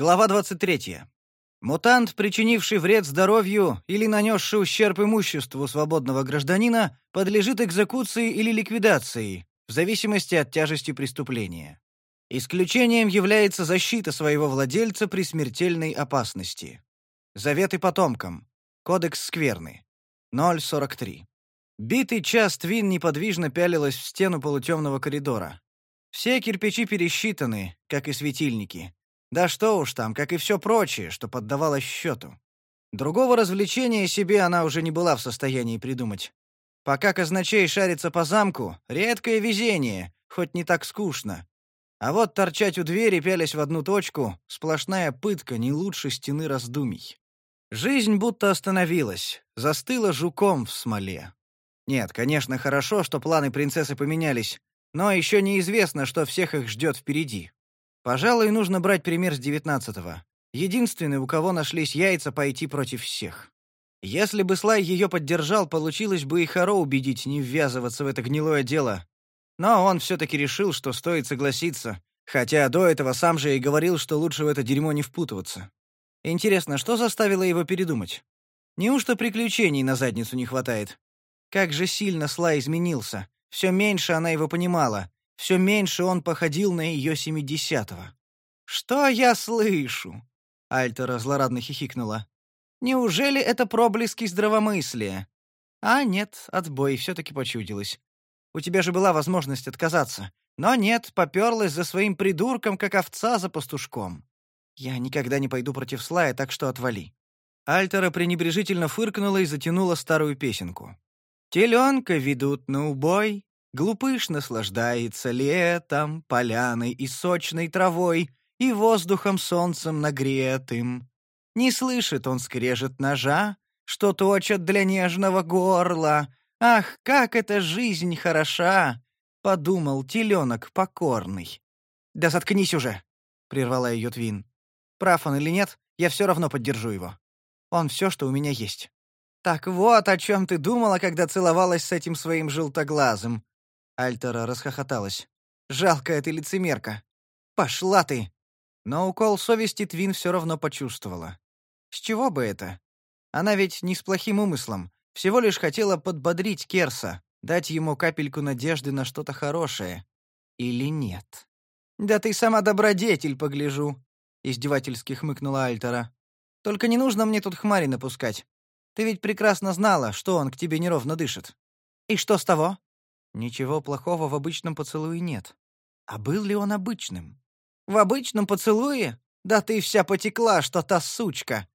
Глава 23. Мутант, причинивший вред здоровью или нанесший ущерб имуществу свободного гражданина, подлежит экзекуции или ликвидации, в зависимости от тяжести преступления. Исключением является защита своего владельца при смертельной опасности. Заветы потомкам. Кодекс скверны. 043. Битый час Твин неподвижно пялилась в стену полутемного коридора. Все кирпичи пересчитаны, как и светильники. Да что уж там, как и все прочее, что поддавалось счету. Другого развлечения себе она уже не была в состоянии придумать. Пока казначей шарится по замку, редкое везение, хоть не так скучно. А вот торчать у двери, пялясь в одну точку, сплошная пытка не лучше стены раздумий. Жизнь будто остановилась, застыла жуком в смоле. Нет, конечно, хорошо, что планы принцессы поменялись, но еще неизвестно, что всех их ждет впереди. Пожалуй, нужно брать пример с девятнадцатого. Единственный, у кого нашлись яйца пойти против всех. Если бы Слай ее поддержал, получилось бы и Харо убедить не ввязываться в это гнилое дело. Но он все-таки решил, что стоит согласиться, хотя до этого сам же и говорил, что лучше в это дерьмо не впутываться. Интересно, что заставило его передумать? Неужто приключений на задницу не хватает? Как же сильно Слай изменился. Все меньше она его понимала, все меньше он походил на ее семидесятого. «Что я слышу?» — Альтера злорадно хихикнула. «Неужели это проблески здравомыслия?» «А нет, отбой все-таки почудилось. У тебя же была возможность отказаться. Но нет, поперлась за своим придурком, как овца за пастушком. Я никогда не пойду против Слая, так что отвали». Альтера пренебрежительно фыркнула и затянула старую песенку. «Теленка ведут на убой, Глупыш наслаждается летом, поляной и сочной травой, и воздухом солнцем нагретым. Не слышит он скрежет ножа, что точат для нежного горла. Ах, как эта жизнь хороша! Подумал теленок покорный. Да заткнись уже, прервала ее Твин. Прав он или нет, я все равно поддержу его. Он все, что у меня есть. Так вот, о чем ты думала, когда целовалась с этим своим желтоглазым. Альтера расхохоталась. «Жалкая ты лицемерка! Пошла ты!» Но укол совести Твин все равно почувствовала. С чего бы это? Она ведь не с плохим умыслом, всего лишь хотела подбодрить Керса, дать ему капельку надежды на что-то хорошее. Или нет? «Да ты сама добродетель, погляжу!» — издевательски хмыкнула Альтера. «Только не нужно мне тут хмари напускать. Ты ведь прекрасно знала, что он к тебе неровно дышит. И что с того? Ничего плохого в обычном поцелуе нет. А был ли он обычным? В обычном поцелуе? Да ты вся потекла, что та сучка.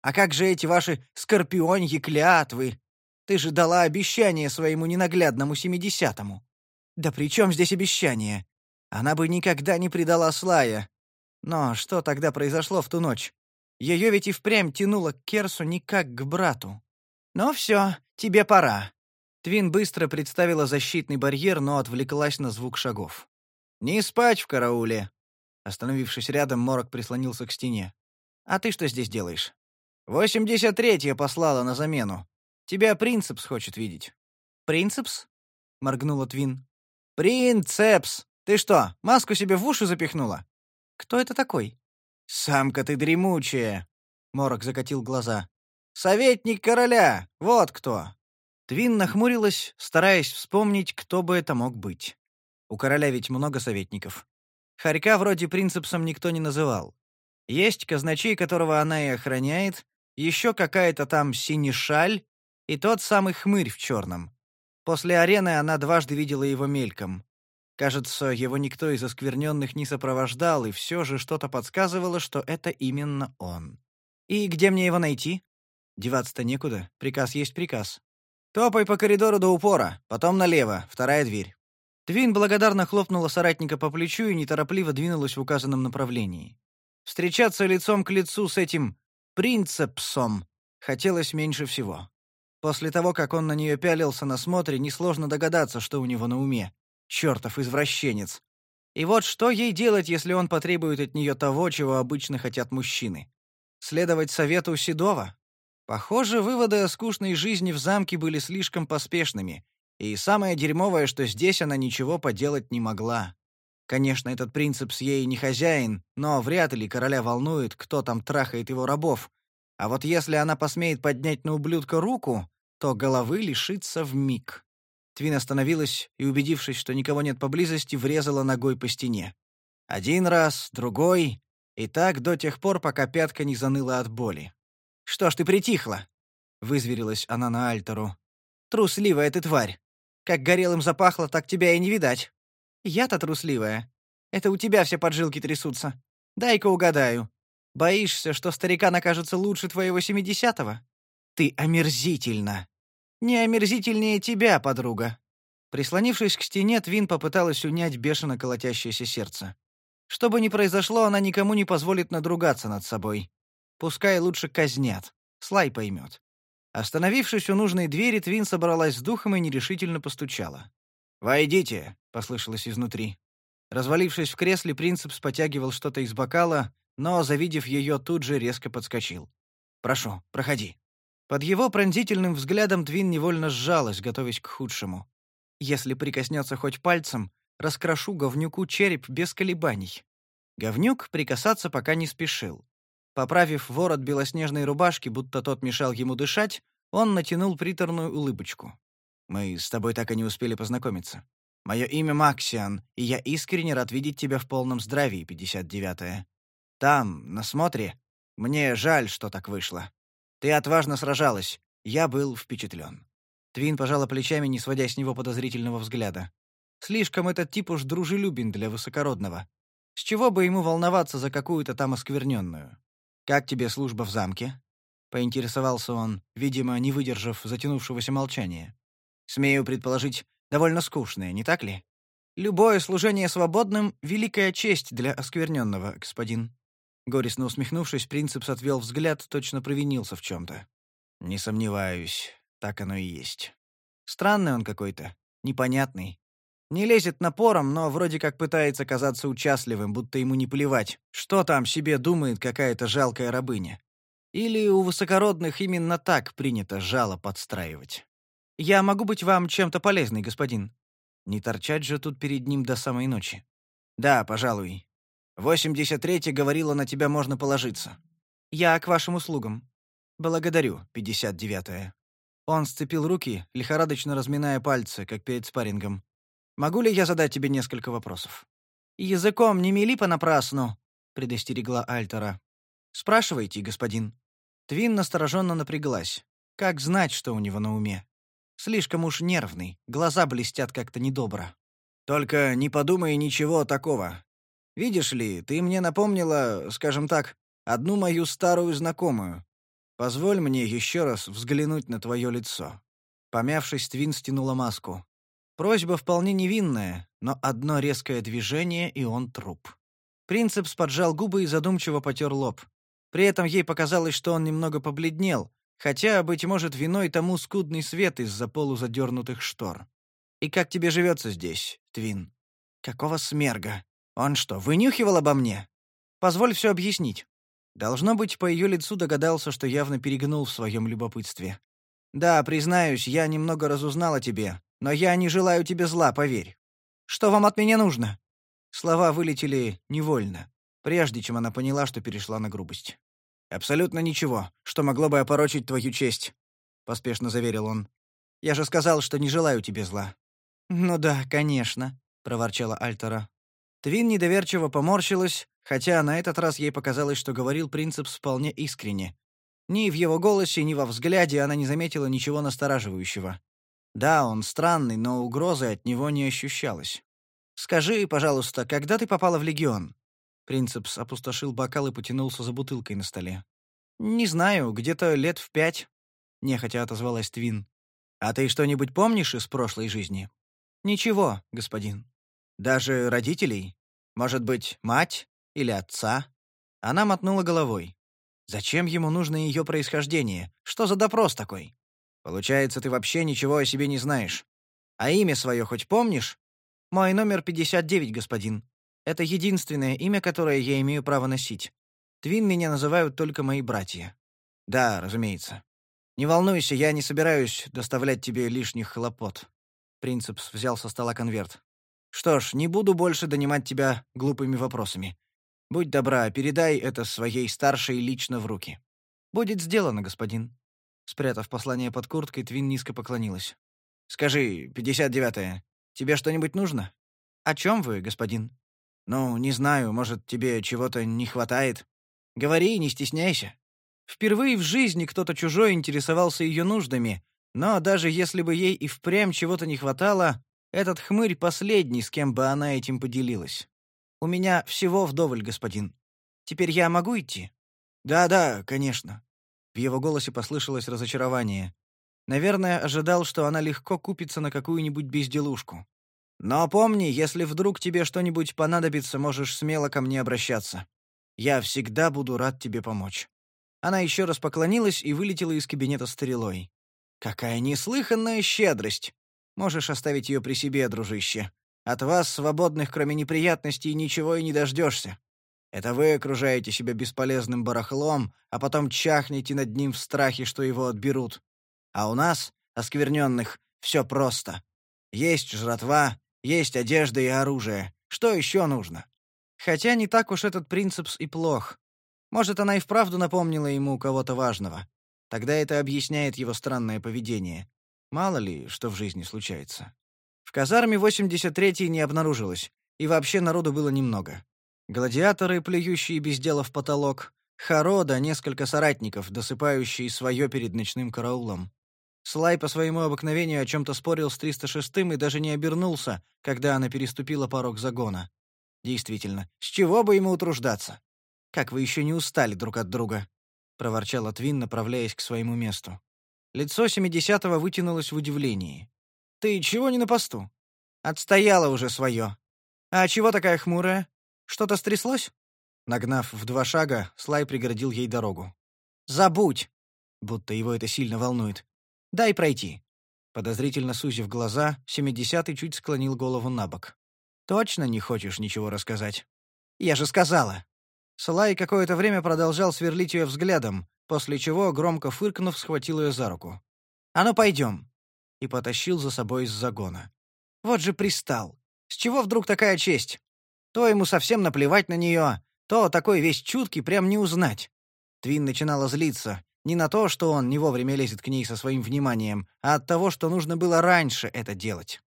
А как же эти ваши скорпионьи клятвы? Ты же дала обещание своему ненаглядному семидесятому. Да при чем здесь обещание? Она бы никогда не предала Слая. Но что тогда произошло в ту ночь? Ее ведь и впрямь тянуло к Керсу не как к брату. Ну все, тебе пора. Твин быстро представила защитный барьер, но отвлеклась на звук шагов. «Не спать в карауле!» Остановившись рядом, Морок прислонился к стене. «А ты что здесь делаешь?» «Восемьдесят третья послала на замену. Тебя Принцепс хочет видеть». «Принцепс?» — моргнула Твин. «Принцепс! Ты что, маску себе в уши запихнула?» «Кто это такой?» «Самка ты дремучая!» — Морок закатил глаза. «Советник короля! Вот кто!» Твин нахмурилась, стараясь вспомнить, кто бы это мог быть. У короля ведь много советников. Харька вроде принципсом никто не называл. Есть казначей, которого она и охраняет, еще какая-то там синешаль и тот самый хмырь в черном. После арены она дважды видела его мельком. Кажется, его никто из оскверненных не сопровождал, и все же что-то подсказывало, что это именно он. «И где мне его найти?» «Деваться-то некуда. Приказ есть приказ. «Топай по коридору до упора, потом налево, вторая дверь». Твин благодарно хлопнула соратника по плечу и неторопливо двинулась в указанном направлении. Встречаться лицом к лицу с этим принцепсом хотелось меньше всего. После того, как он на нее пялился на смотре, несложно догадаться, что у него на уме. Чертов извращенец. И вот что ей делать, если он потребует от нее того, чего обычно хотят мужчины? Следовать совету Седова? Похоже, выводы о скучной жизни в замке были слишком поспешными, и самое дерьмовое, что здесь она ничего поделать не могла. Конечно, этот принцип с ей не хозяин, но вряд ли короля волнует, кто там трахает его рабов. А вот если она посмеет поднять на ублюдка руку, то головы лишится в миг. Твин остановилась и, убедившись, что никого нет поблизости, врезала ногой по стене. Один раз, другой, и так до тех пор, пока пятка не заныла от боли. «Что ж ты притихла?» — вызверилась она на Альтеру. «Трусливая ты тварь! Как горелым запахло, так тебя и не видать!» «Я-то трусливая. Это у тебя все поджилки трясутся. Дай-ка угадаю. Боишься, что старика накажется лучше твоего семидесятого? Ты омерзительна. Не омерзительнее тебя, подруга». Прислонившись к стене, Твин попыталась унять бешено колотящееся сердце. Что бы ни произошло, она никому не позволит надругаться над собой. Пускай лучше казнят. Слай поймет. Остановившись у нужной двери, Твин собралась с духом и нерешительно постучала. «Войдите», — послышалось изнутри. Развалившись в кресле, принцепс потягивал что-то из бокала, но, завидев ее, тут же резко подскочил. «Прошу, проходи». Под его пронзительным взглядом Твин невольно сжалась, готовясь к худшему. Если прикоснется хоть пальцем, раскрошу говнюку череп без колебаний. Говнюк прикасаться пока не спешил. Поправив ворот белоснежной рубашки, будто тот мешал ему дышать, он натянул приторную улыбочку. Мы с тобой так и не успели познакомиться. Мое имя Максиан, и я искренне рад видеть тебя в полном здравии, 59-е. Там, на смотре, мне жаль, что так вышло. Ты отважно сражалась. Я был впечатлен. Твин пожала плечами, не сводя с него подозрительного взгляда. Слишком этот тип уж дружелюбен для высокородного. С чего бы ему волноваться за какую-то там оскверненную? Как тебе служба в замке? Поинтересовался он, видимо, не выдержав затянувшегося молчания. Смею предположить, довольно скучное, не так ли? Любое служение свободным — великая честь для оскверненного, господин». Горестно усмехнувшись, принцепс отвел взгляд, точно провинился в чем-то. «Не сомневаюсь, так оно и есть. Странный он какой-то, непонятный. Не лезет напором, но вроде как пытается казаться участливым, будто ему не плевать, что там себе думает какая-то жалкая рабыня. Или у высокородных именно так принято жало подстраивать. «Я могу быть вам чем-то полезной, господин?» Не торчать же тут перед ним до самой ночи. «Да, пожалуй. 83-й говорила, на тебя можно положиться». «Я к вашим услугам». «Благодарю, 59-я». Он сцепил руки, лихорадочно разминая пальцы, как перед спаррингом. «Могу ли я задать тебе несколько вопросов?» «Языком не мели понапрасну», — предостерегла Альтера. «Спрашивайте, господин». Твин настороженно напряглась. Как знать, что у него на уме? Слишком уж нервный, глаза блестят как-то недобро. Только не подумай ничего такого. Видишь ли, ты мне напомнила, скажем так, одну мою старую знакомую. Позволь мне еще раз взглянуть на твое лицо». Помявшись, Твин стянула маску. Просьба вполне невинная, но одно резкое движение, и он труп. Принцепс поджал губы и задумчиво потер лоб. При этом ей показалось, что он немного побледнел, Хотя, быть может, виной тому скудный свет из-за полузадернутых штор. И как тебе живется здесь, Твин? Какого смерга? Он что, вынюхивал обо мне? Позволь все объяснить. Должно быть, по ее лицу догадался, что явно перегнул в своем любопытстве. Да, признаюсь, я немного разузнал о тебе, но я не желаю тебе зла, поверь. Что вам от меня нужно? Слова вылетели невольно, прежде чем она поняла, что перешла на грубость. «Абсолютно ничего, что могло бы опорочить твою честь», — поспешно заверил он. «Я же сказал, что не желаю тебе зла». «Ну да, конечно», — проворчала Альтера. Твин недоверчиво поморщилась, хотя на этот раз ей показалось, что говорил принцип вполне искренне. Ни в его голосе, ни во взгляде она не заметила ничего настораживающего. Да, он странный, но угрозы от него не ощущалось. «Скажи, пожалуйста, когда ты попала в Легион?» Принцепс опустошил бокал и потянулся за бутылкой на столе. «Не знаю, где-то лет в пять», — нехотя отозвалась Твин. «А ты что-нибудь помнишь из прошлой жизни?» «Ничего, господин. Даже родителей? Может быть, мать или отца?» Она мотнула головой. «Зачем ему нужно ее происхождение? Что за допрос такой?» «Получается, ты вообще ничего о себе не знаешь. А имя свое хоть помнишь?» «Мой номер 59, господин», это единственное имя, которое я имею право носить. Твин меня называют только мои братья. Да, разумеется. Не волнуйся, я не собираюсь доставлять тебе лишних хлопот. Принцепс взял со стола конверт. Что ж, не буду больше донимать тебя глупыми вопросами. Будь добра, передай это своей старшей лично в руки. Будет сделано, господин. Спрятав послание под курткой, Твин низко поклонилась. Скажи, 59-е, тебе что-нибудь нужно? О чем вы, господин? Ну, не знаю, может, тебе чего-то не хватает. Говори, не стесняйся. Впервые в жизни кто-то чужой интересовался ее нуждами, но даже если бы ей и впрямь чего-то не хватало, этот хмырь последний, с кем бы она этим поделилась. У меня всего вдоволь, господин. Теперь я могу идти? Да-да, конечно. В его голосе послышалось разочарование. Наверное, ожидал, что она легко купится на какую-нибудь безделушку. Но помни, если вдруг тебе что-нибудь понадобится, можешь смело ко мне обращаться. Я всегда буду рад тебе помочь. Она еще раз поклонилась и вылетела из кабинета стрелой. «Какая неслыханная щедрость! Можешь оставить ее при себе, дружище. От вас, свободных, кроме неприятностей, ничего и не дождешься. Это вы окружаете себя бесполезным барахлом, а потом чахнете над ним в страхе, что его отберут. А у нас, оскверненных, все просто. Есть жратва, есть одежда и оружие. Что еще нужно? Хотя не так уж этот принцип и плох. Может, она и вправду напомнила ему кого-то важного. Тогда это объясняет его странное поведение. Мало ли, что в жизни случается. В казарме 83-й не обнаружилось, и вообще народу было немного. Гладиаторы, плюющие без дела в потолок, Харода, несколько соратников, досыпающие свое перед ночным караулом. Слай по своему обыкновению о чем-то спорил с 306-м и даже не обернулся, когда она переступила порог загона. Действительно, с чего бы ему утруждаться? Как вы еще не устали друг от друга?» — проворчал Твин, направляясь к своему месту. Лицо семидесятого вытянулось в удивлении. «Ты чего не на посту? Отстояла уже свое. А чего такая хмурая? Что-то стряслось?» Нагнав в два шага, Слай преградил ей дорогу. «Забудь!» Будто его это сильно волнует. «Дай пройти». Подозрительно сузив глаза, семидесятый чуть склонил голову на бок. «Точно не хочешь ничего рассказать?» «Я же сказала!» Салай какое-то время продолжал сверлить ее взглядом, после чего, громко фыркнув, схватил ее за руку. «А ну, пойдем!» и потащил за собой из загона. «Вот же пристал! С чего вдруг такая честь? То ему совсем наплевать на нее, то такой весь чуткий прям не узнать». Твин начинала злиться, не на то, что он не вовремя лезет к ней со своим вниманием, а от того, что нужно было раньше это делать.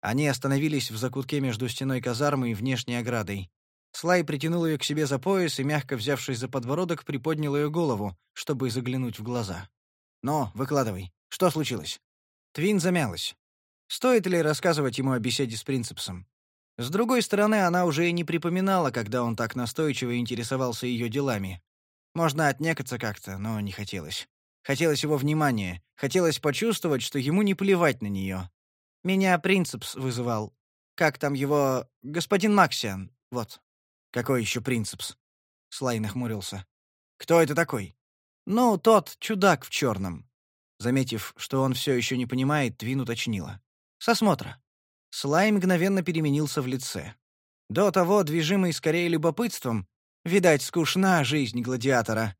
Они остановились в закутке между стеной казармы и внешней оградой. Слай притянул ее к себе за пояс и, мягко взявшись за подбородок, приподнял ее голову, чтобы заглянуть в глаза. «Но, выкладывай. Что случилось?» Твин замялась. Стоит ли рассказывать ему о беседе с Принцепсом? С другой стороны, она уже и не припоминала, когда он так настойчиво интересовался ее делами. Можно отнекаться как-то, но не хотелось. Хотелось его внимания, хотелось почувствовать, что ему не плевать на нее. Меня Принцепс вызывал. Как там его... господин Максиан, вот. «Какой еще принципс?» Слай нахмурился. «Кто это такой?» «Ну, тот чудак в черном». Заметив, что он все еще не понимает, Твин уточнила. «С осмотра». Слай мгновенно переменился в лице. До того, движимый скорее любопытством, видать, скучна жизнь гладиатора.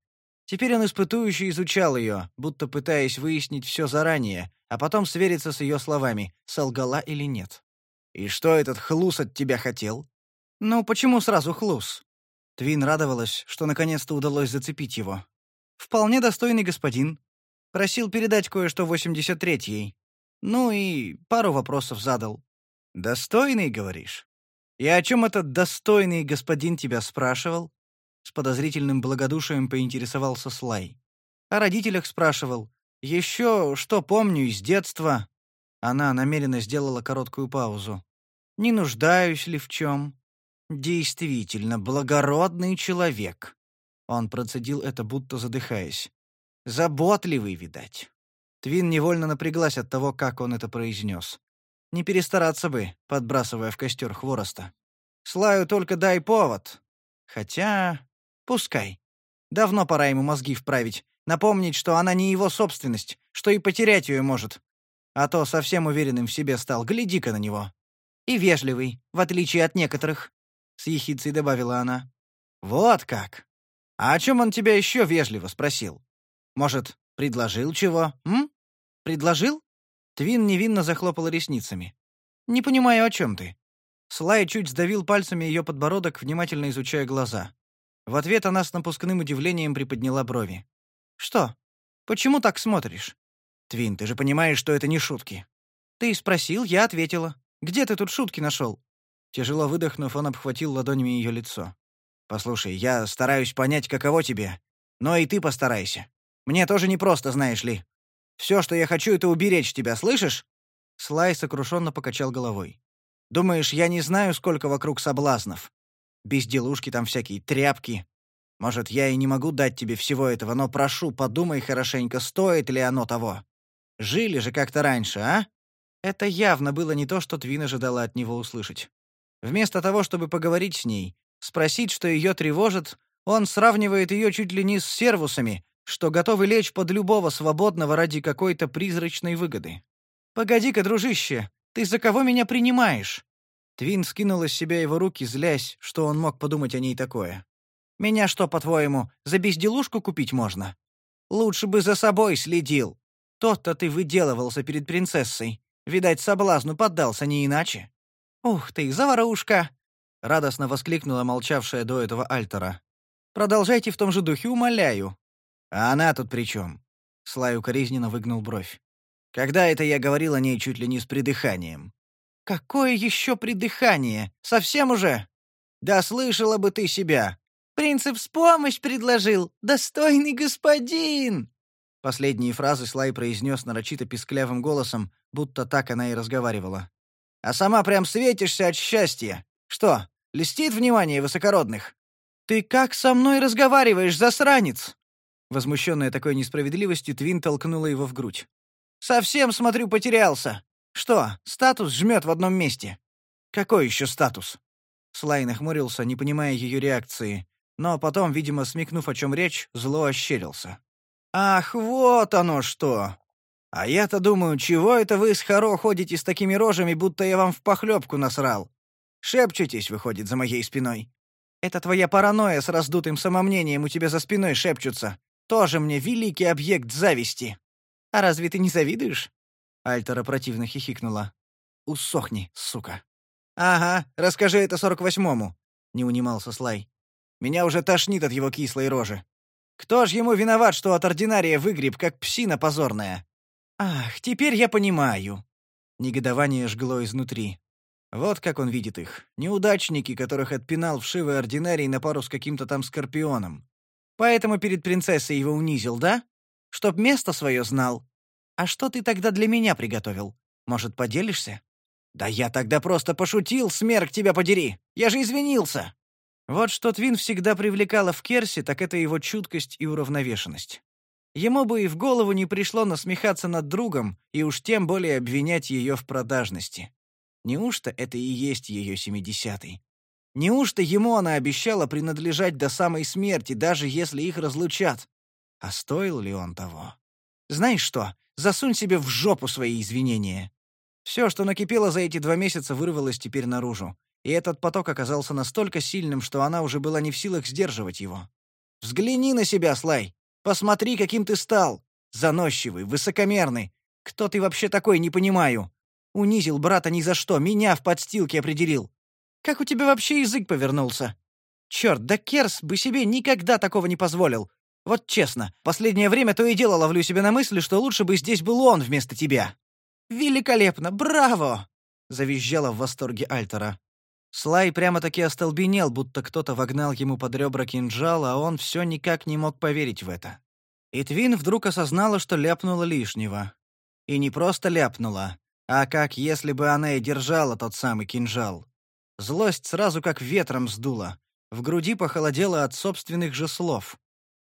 Теперь он испытующе изучал ее, будто пытаясь выяснить все заранее, а потом свериться с ее словами, солгала или нет. «И что этот хлус от тебя хотел?» «Ну, почему сразу хлус?» Твин радовалась, что наконец-то удалось зацепить его. «Вполне достойный господин. Просил передать кое-что 83-й. Ну и пару вопросов задал. «Достойный, говоришь? И о чем этот достойный господин тебя спрашивал?» С подозрительным благодушием поинтересовался Слай. О родителях спрашивал. Еще что помню из детства. Она намеренно сделала короткую паузу. «Не нуждаюсь ли в чем?» Действительно, благородный человек. Он процедил это, будто задыхаясь. Заботливый, видать. Твин невольно напряглась от того, как он это произнес. Не перестараться бы, подбрасывая в костер хвороста. Слаю только дай повод. Хотя... Пускай. Давно пора ему мозги вправить, напомнить, что она не его собственность, что и потерять ее может. А то совсем уверенным в себе стал, гляди-ка на него. И вежливый, в отличие от некоторых с ехицей добавила она. Вот как. А о чем он тебя еще вежливо спросил? Может, предложил чего? М? Предложил? Твин невинно захлопала ресницами. Не понимаю, о чем ты. Слай чуть сдавил пальцами ее подбородок, внимательно изучая глаза. В ответ она с напускным удивлением приподняла брови. «Что? Почему так смотришь?» «Твин, ты же понимаешь, что это не шутки». «Ты спросил, я ответила. Где ты тут шутки нашел?» Тяжело выдохнув, он обхватил ладонями ее лицо. «Послушай, я стараюсь понять, каково тебе. Но и ты постарайся. Мне тоже непросто, знаешь ли. Все, что я хочу, это уберечь тебя, слышишь?» Слай сокрушенно покачал головой. «Думаешь, я не знаю, сколько вокруг соблазнов? Безделушки там всякие, тряпки. Может, я и не могу дать тебе всего этого, но прошу, подумай хорошенько, стоит ли оно того. Жили же как-то раньше, а?» Это явно было не то, что Твин ожидала от него услышать. Вместо того, чтобы поговорить с ней, спросить, что ее тревожит, он сравнивает ее чуть ли не с сервусами, что готовы лечь под любого свободного ради какой-то призрачной выгоды. «Погоди-ка, дружище, ты за кого меня принимаешь?» Твин скинула с себя его руки, злясь, что он мог подумать о ней такое. «Меня что, по-твоему, за безделушку купить можно? Лучше бы за собой следил. Тот-то ты выделывался перед принцессой. Видать, соблазну поддался не иначе». «Ух ты, заварушка!» — радостно воскликнула молчавшая до этого Альтера. «Продолжайте в том же духе, умоляю». «А она тут при чем?» Слай укоризненно выгнул бровь. «Когда это я говорил о ней чуть ли не с придыханием?» «Какое еще придыхание? Совсем уже?» «Да слышала бы ты себя!» «Принцип с помощь предложил! Достойный господин!» Последние фразы Слай произнес нарочито писклявым голосом, будто так она и разговаривала. «А сама прям светишься от счастья! Что, листит внимание высокородных?» «Ты как со мной разговариваешь, засранец?» Возмущенная такой несправедливостью, Твин толкнула его в грудь. «Совсем, смотрю, потерялся. Что, статус жмет в одном месте?» «Какой еще статус?» Слай нахмурился, не понимая ее реакции, но потом, видимо, смекнув, о чем речь, зло ощерился. «Ах, вот оно что! А я-то думаю, чего это вы с Харо ходите с такими рожами, будто я вам в похлебку насрал? Шепчетесь, выходит, за моей спиной. Это твоя паранойя с раздутым самомнением у тебя за спиной шепчутся. Тоже мне великий объект зависти. А разве ты не завидуешь? Альтера противно хихикнула. Усохни, сука. Ага, расскажи это сорок восьмому, не унимался Слай. Меня уже тошнит от его кислой рожи. Кто ж ему виноват, что от ординария выгреб, как псина позорная? Ах, теперь я понимаю. Негодование жгло изнутри. Вот как он видит их. Неудачники, которых отпинал вшивый ординарий на пару с каким-то там скорпионом. Поэтому перед принцессой его унизил, да? Чтоб место свое знал. А что ты тогда для меня приготовил? Может, поделишься? Да я тогда просто пошутил, смерк тебя подери. Я же извинился. Вот что Твин всегда привлекала в Керсе, так это его чуткость и уравновешенность. Ему бы и в голову не пришло насмехаться над другом и уж тем более обвинять ее в продажности. Неужто это и есть ее семидесятый? Неужто ему она обещала принадлежать до самой смерти, даже если их разлучат? А стоил ли он того? Знаешь что, засунь себе в жопу свои извинения. Все, что накипело за эти два месяца, вырвалось теперь наружу. И этот поток оказался настолько сильным, что она уже была не в силах сдерживать его. «Взгляни на себя, Слай! Посмотри, каким ты стал! Заносчивый, высокомерный! Кто ты вообще такой, не понимаю! Унизил брата ни за что, меня в подстилке определил! Как у тебя вообще язык повернулся? Черт, да Керс бы себе никогда такого не позволил. Вот честно, последнее время то и дело ловлю себя на мысли, что лучше бы здесь был он вместо тебя. Великолепно, браво! завизжала в восторге Альтера. Слай прямо-таки остолбенел, будто кто-то вогнал ему под ребра кинжал, а он все никак не мог поверить в это. И Твин вдруг осознала, что ляпнула лишнего. И не просто ляпнула, а как если бы она и держала тот самый кинжал. Злость сразу как ветром сдула. В груди похолодело от собственных же слов.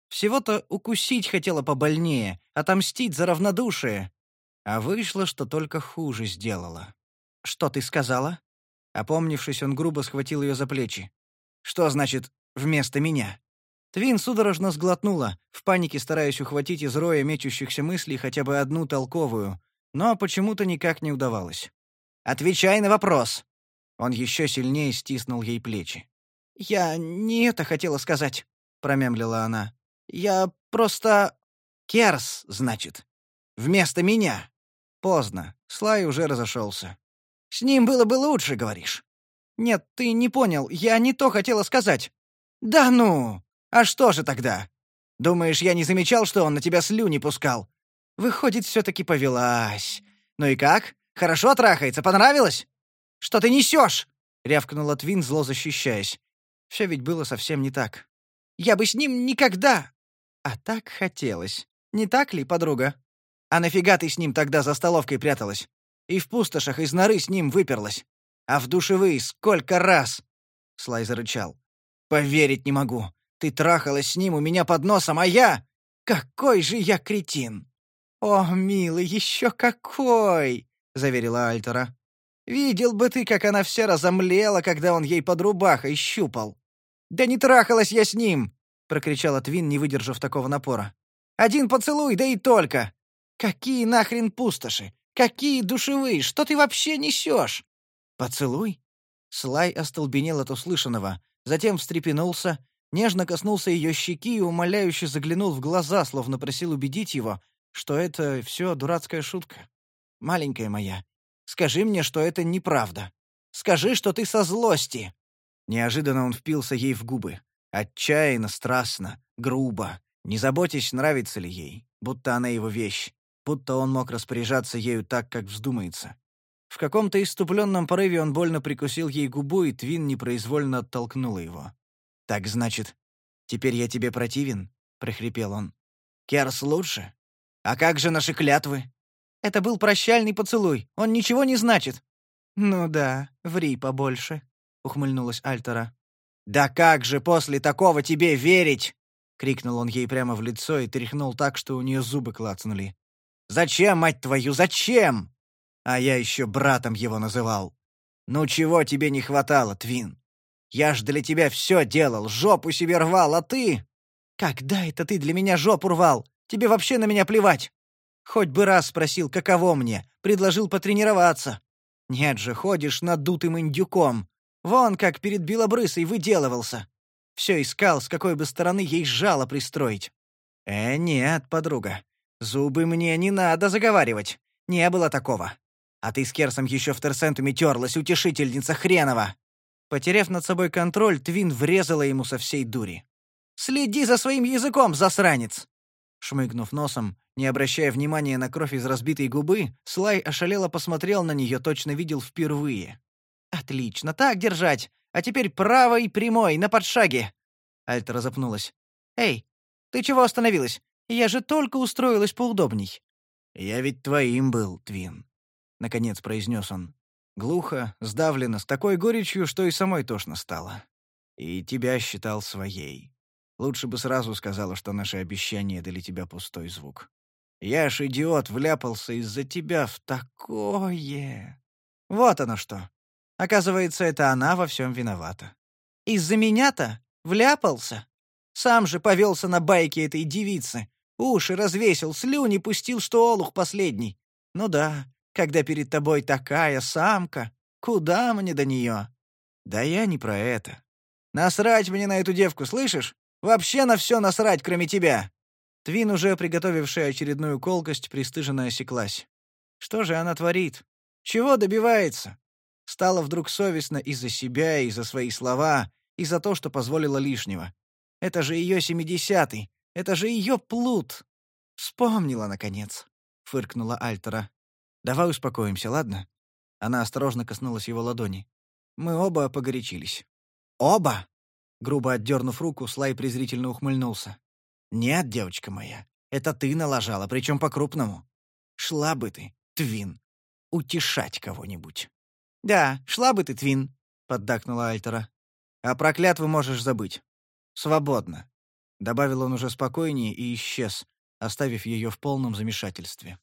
Всего-то укусить хотела побольнее, отомстить за равнодушие. А вышло, что только хуже сделала. «Что ты сказала?» Опомнившись, он грубо схватил ее за плечи. «Что значит «вместо меня»?» Твин судорожно сглотнула, в панике стараясь ухватить из роя мечущихся мыслей хотя бы одну толковую, но почему-то никак не удавалось. «Отвечай на вопрос!» Он еще сильнее стиснул ей плечи. «Я не это хотела сказать», — промямлила она. «Я просто... Керс, значит. Вместо меня». Поздно. Слай уже разошелся. «С ним было бы лучше, говоришь?» Нет, ты не понял, я не то хотела сказать». «Да ну! А что же тогда? Думаешь, я не замечал, что он на тебя слюни пускал? Выходит, все-таки повелась. Ну и как? Хорошо трахается, понравилось? Что ты несешь? рявкнула Твин, зло защищаясь. Все ведь было совсем не так. Я бы с ним никогда. А так хотелось. Не так ли, подруга? А нафига ты с ним тогда за столовкой пряталась? И в пустошах из норы с ним выперлась. А в душевые сколько раз? Слай зарычал. Поверить не могу. Ты трахалась с ним у меня под носом, а я... Какой же я кретин! «О, милый, еще какой!» — заверила Альтера. «Видел бы ты, как она вся разомлела, когда он ей под рубахой щупал!» «Да не трахалась я с ним!» — прокричала Твин, не выдержав такого напора. «Один поцелуй, да и только! Какие нахрен пустоши? Какие душевые? Что ты вообще несешь?» «Поцелуй?» Слай остолбенел от услышанного, затем встрепенулся, нежно коснулся ее щеки и умоляюще заглянул в глаза, словно просил убедить его, что это все дурацкая шутка. Маленькая моя, скажи мне, что это неправда. Скажи, что ты со злости. Неожиданно он впился ей в губы. Отчаянно, страстно, грубо, не заботясь, нравится ли ей, будто она его вещь, будто он мог распоряжаться ею так, как вздумается. В каком-то иступленном порыве он больно прикусил ей губу, и Твин непроизвольно оттолкнула его. «Так значит, теперь я тебе противен?» — прохрипел он. «Керс лучше? А как же наши клятвы? Это был прощальный поцелуй. Он ничего не значит. Ну да, ври побольше, ухмыльнулась Альтера. Да как же после такого тебе верить? крикнул он ей прямо в лицо и тряхнул так, что у нее зубы клацнули. Зачем, мать твою, зачем? А я еще братом его называл. Ну чего тебе не хватало, Твин? Я ж для тебя все делал, жопу себе рвал, а ты... Когда это ты для меня жопу рвал? Тебе вообще на меня плевать. Хоть бы раз спросил, каково мне, предложил потренироваться. Нет же, ходишь надутым индюком. Вон как перед белобрысой выделывался. Все искал, с какой бы стороны ей жало пристроить. Э, нет, подруга. Зубы мне не надо заговаривать. Не было такого. А ты с Керсом еще в Терсентуме терлась, утешительница хренова. Потеряв над собой контроль, Твин врезала ему со всей дури. «Следи за своим языком, засранец!» Шмыгнув носом, не обращая внимания на кровь из разбитой губы, Слай ошалело посмотрел на нее, точно видел впервые. «Отлично, так держать! А теперь правой прямой, на подшаге!» Альтера запнулась. «Эй, ты чего остановилась? Я же только устроилась поудобней». «Я ведь твоим был, Твин», — наконец произнес он. Глухо, сдавленно, с такой горечью, что и самой тошно стало. «И тебя считал своей. Лучше бы сразу сказала, что наши обещания дали тебя пустой звук. Я ж идиот, вляпался из-за тебя в такое. Вот оно что. Оказывается, это она во всем виновата. Из-за меня-то вляпался. Сам же повелся на байке этой девицы. Уши развесил, слюни пустил, что олух последний. Ну да, когда перед тобой такая самка, куда мне до нее? Да я не про это. Насрать мне на эту девку, слышишь? Вообще на все насрать, кроме тебя!» Твин, уже приготовившая очередную колкость, пристыженно осеклась. «Что же она творит? Чего добивается?» Стало вдруг совестно и за себя, и за свои слова, и за то, что позволила лишнего. Это же ее семидесятый, это же ее плут. Вспомнила, наконец, — фыркнула Альтера. «Давай успокоимся, ладно?» Она осторожно коснулась его ладони. Мы оба погорячились. «Оба?» Грубо отдернув руку, Слай презрительно ухмыльнулся. «Нет, девочка моя, это ты налажала, причем по-крупному. Шла бы ты, Твин, утешать кого-нибудь». «Да, шла бы ты, Твин», — поддакнула Альтера. «А про клятвы можешь забыть. Свободно», — добавил он уже спокойнее и исчез, оставив ее в полном замешательстве.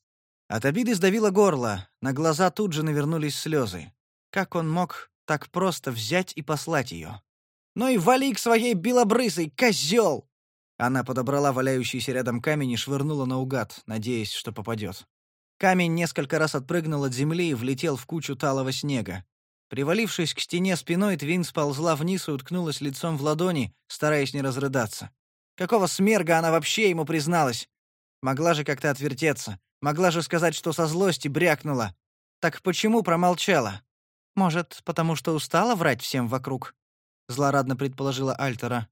От обиды сдавило горло, на глаза тут же навернулись слезы. Как он мог так просто взять и послать ее? Ну и вали к своей белобрысой, козел!» Она подобрала валяющийся рядом камень и швырнула наугад, надеясь, что попадет. Камень несколько раз отпрыгнул от земли и влетел в кучу талого снега. Привалившись к стене спиной, Твин сползла вниз и уткнулась лицом в ладони, стараясь не разрыдаться. Какого смерга она вообще ему призналась? Могла же как-то отвертеться. Могла же сказать, что со злости брякнула. Так почему промолчала? «Может, потому что устала врать всем вокруг?» — злорадно предположила Альтера.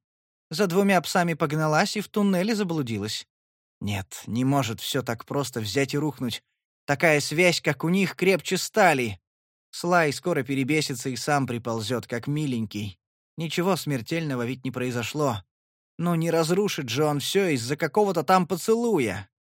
«За двумя псами погналась и в туннеле заблудилась. Нет, не может все так просто взять и рухнуть. Такая связь, как у них, крепче стали. Слай скоро перебесится и сам приползет, как миленький. Ничего смертельного ведь не произошло. Но не разрушит же он все из-за какого-то там поцелуя.